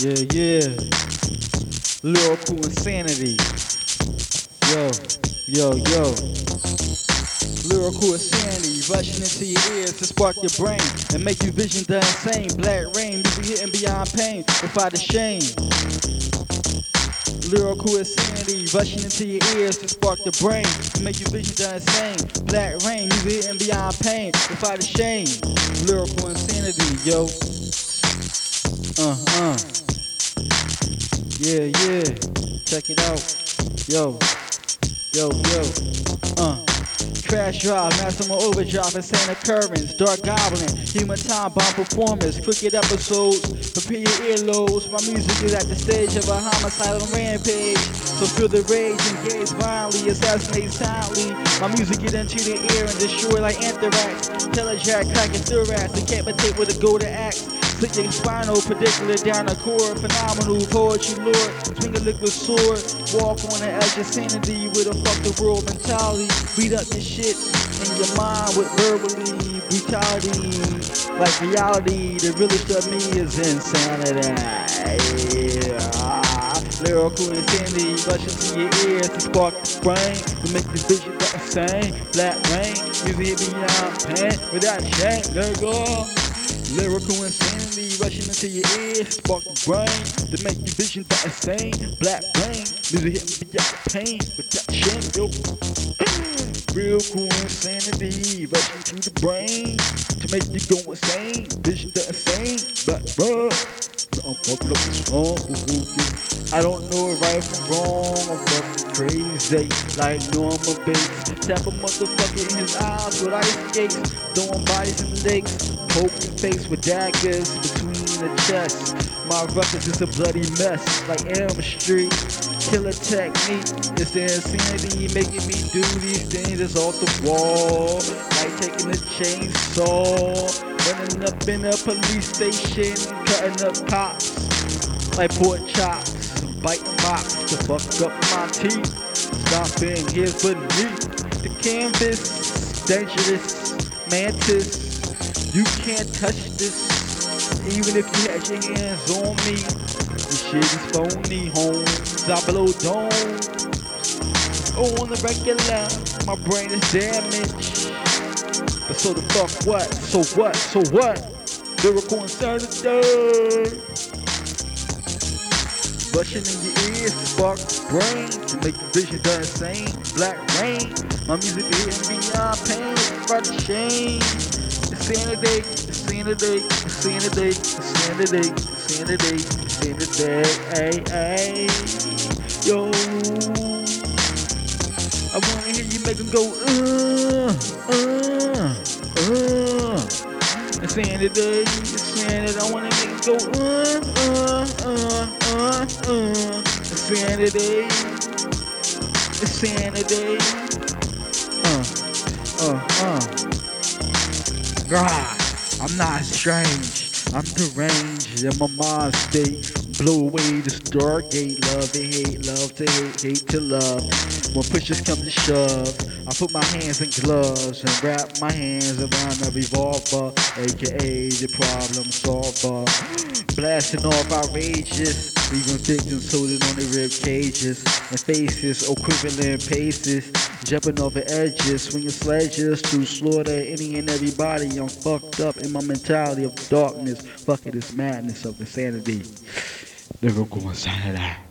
Yeah, yeah. Lyrical insanity. Yo, yo, yo. Lyrical insanity rushing into your ears to spark your brain and make you vision the insane. Black rain, music hitting beyond pain without the shame. Lyrical insanity rushing into your ears to spark the brain and make you vision the insane. Black rain, music hitting beyond pain without the shame. Lyrical insanity, yo. Uh, uh. Yeah, yeah. Check it out. Yo. Yo, yo. Uh. Crash drive, maximum overdrive, insane occurrence, dark goblin, human time bomb performance, cricket episodes, prepare your earlobes. My music is at the stage of a homicidal rampage. So feel the rage, engage violently, assassinate silently. My music get into the air and destroy like anthrax. Tell a jack, crack your thorax, decapitate with a golden axe. Your spinal, particular down the core. Phenomenal poetry, Lord. Swing a liquid sword. Walk on the edge of sanity with a fuck the world mentality. Beat up your shit in your mind with verbally brutality. Like reality, the realest of me is insanity. Lyrical insanity rushing to your ears to spark the brain to make the vision go insane. Black rain, music beyond pain without shame. Nigga. Lyrical insanity rushing into your ears, spark the brain to make your vision go insane. Black rain, music hit me out pain, but that shame, yo. Real cool insanity rushing through the brain to make you go insane. Vision the insane, black bro. I don't know right from wrong. I'm fucking crazy, like Norma Bates. Tap a motherfucker in his eyes with ice skates, throwing bodies in the lakes, poking face with daggers between the chest. My records is a bloody mess, like Elm Street. Killer technique, it's the insanity making me do these things It's off the wall. Like taking a chainsaw, running up in a police station, cutting up cops like pork chops, biting rocks to fuck up my teeth. Stopping here beneath the canvas, dangerous mantis. You can't touch this, even if you had your hands on me. This shit is phony, homes. I blow domes. Oh, on the regular, my brain is damaged. But so the fuck what? So what? So what? Lyrical insanity. Rushing in your ears, spark brain to make the vision go insane. Black rain, my music is beyond pain, without shame. Insanity, insanity, insanity, insanity, insanity, insanity, ay, ay, yo. I wanna hear you make them go, uh, uh, uh. Insanity, insanity, I wanna make them go, uh, uh, uh, uh, uh. Insanity, insanity, uh, uh, uh. God, I'm not strange, I'm deranged in my mind state. Blow away the stargate, love to hate, love to hate, hate to love. When pushes come to shove, I put my hands in gloves and wrap my hands around a revolver, aka the problem solver. Blasting off outrageous, leaving victims holding on their rib cages and faces, equivalent paces. Jumping over edges, swinging sledges to slaughter any and everybody. I'm fucked up in my mentality of darkness. Fuck it, it's madness of insanity. Never gonna Lyrical insanity.